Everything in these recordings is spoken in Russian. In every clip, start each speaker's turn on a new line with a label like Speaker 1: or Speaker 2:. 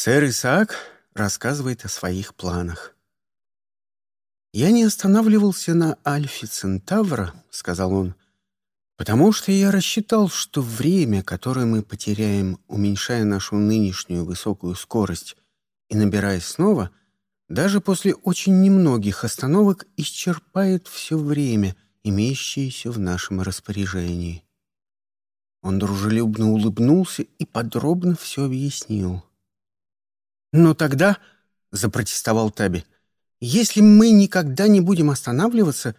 Speaker 1: Сэр Исаак рассказывает о своих планах. «Я не останавливался на Альфе Центавра», — сказал он, «потому что я рассчитал, что время, которое мы потеряем, уменьшая нашу нынешнюю высокую скорость и набирая снова, даже после очень немногих остановок исчерпает все время, имеющееся в нашем распоряжении». Он дружелюбно улыбнулся и подробно все объяснил. «Но тогда», — запротестовал Таби, — «если мы никогда не будем останавливаться,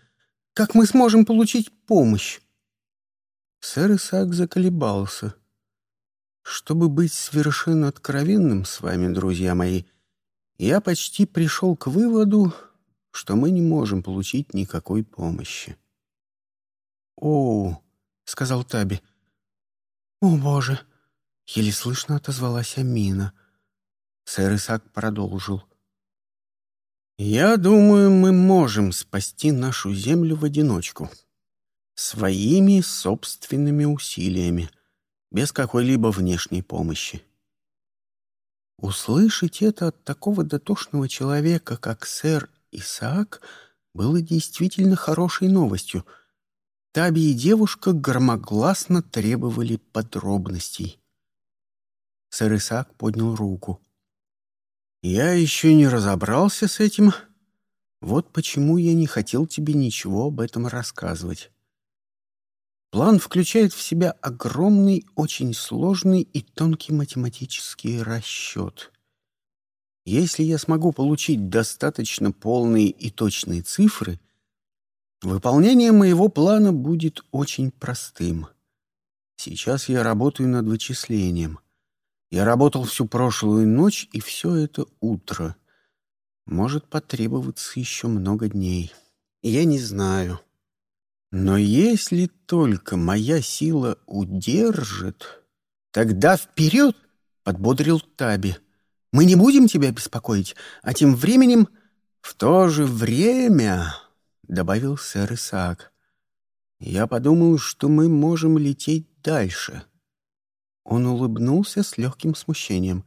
Speaker 1: как мы сможем получить помощь?» Сэр Исаак заколебался. «Чтобы быть совершенно откровенным с вами, друзья мои, я почти пришел к выводу, что мы не можем получить никакой помощи». «О, — сказал Таби, — о, Боже!» — еле слышно отозвалась Амина — Сэр Исаак продолжил. «Я думаю, мы можем спасти нашу землю в одиночку. Своими собственными усилиями, без какой-либо внешней помощи». Услышать это от такого дотошного человека, как сэр Исаак, было действительно хорошей новостью. Таби и девушка громогласно требовали подробностей. Сэр Исаак поднял руку. Я еще не разобрался с этим. Вот почему я не хотел тебе ничего об этом рассказывать. План включает в себя огромный, очень сложный и тонкий математический расчет. Если я смогу получить достаточно полные и точные цифры, выполнение моего плана будет очень простым. Сейчас я работаю над вычислением — я работал всю прошлую ночь и все это утро. Может потребоваться еще много дней. Я не знаю. Но если только моя сила удержит, тогда вперед, — подбодрил Таби. Мы не будем тебя беспокоить, а тем временем... В то же время, — добавил сэр Исаак, — я подумал, что мы можем лететь дальше. Он улыбнулся с легким смущением.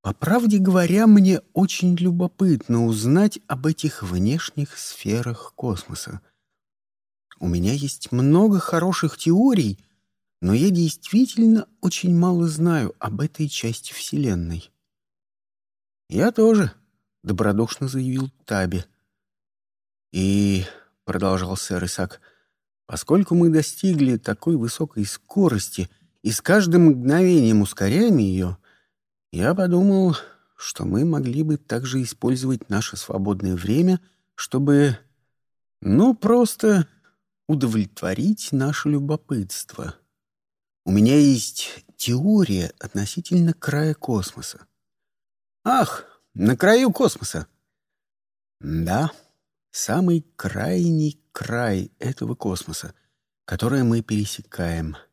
Speaker 1: «По правде говоря, мне очень любопытно узнать об этих внешних сферах космоса. У меня есть много хороших теорий, но я действительно очень мало знаю об этой части Вселенной». «Я тоже», — добродушно заявил Таби. «И», — продолжал сэр Исаак, — «поскольку мы достигли такой высокой скорости — и с каждым мгновением ускоряем ее, я подумал, что мы могли бы также использовать наше свободное время, чтобы, ну, просто удовлетворить наше любопытство. У меня есть теория относительно края космоса. Ах, на краю космоса. Да, самый крайний край этого космоса, который мы пересекаем —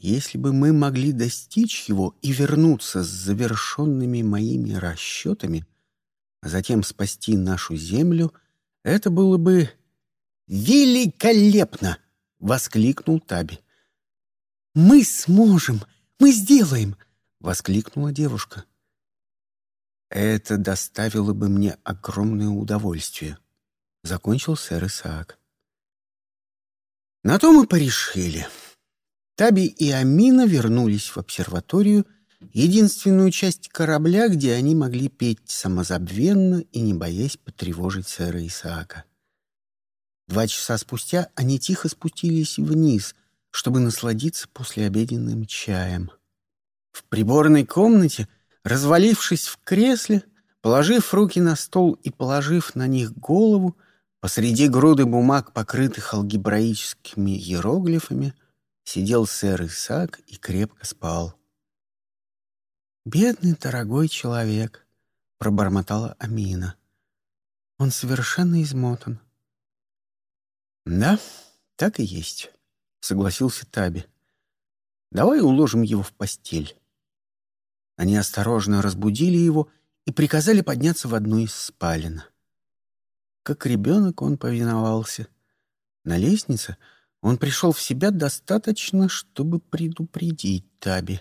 Speaker 1: если бы мы могли достичь его и вернуться с завершенными моими расчетами, а затем спасти нашу землю, это было бы великолепно! — воскликнул Таби. «Мы сможем! Мы сделаем!» — воскликнула девушка. «Это доставило бы мне огромное удовольствие», — закончил сэр Исаак. На то мы порешили. Таби и Амина вернулись в обсерваторию, единственную часть корабля, где они могли петь самозабвенно и не боясь потревожить сэра Исаака. Два часа спустя они тихо спустились вниз, чтобы насладиться послеобеденным чаем. В приборной комнате, развалившись в кресле, положив руки на стол и положив на них голову, посреди груды бумаг, покрытых алгебраическими иероглифами, сидел сэр Исаак и крепко спал. «Бедный дорогой человек», — пробормотала Амина. «Он совершенно измотан». «Да, так и есть», — согласился Таби. «Давай уложим его в постель». Они осторожно разбудили его и приказали подняться в одну из спален. Как ребенок он повиновался. На лестнице — он пришел в себя достаточно, чтобы предупредить Таби.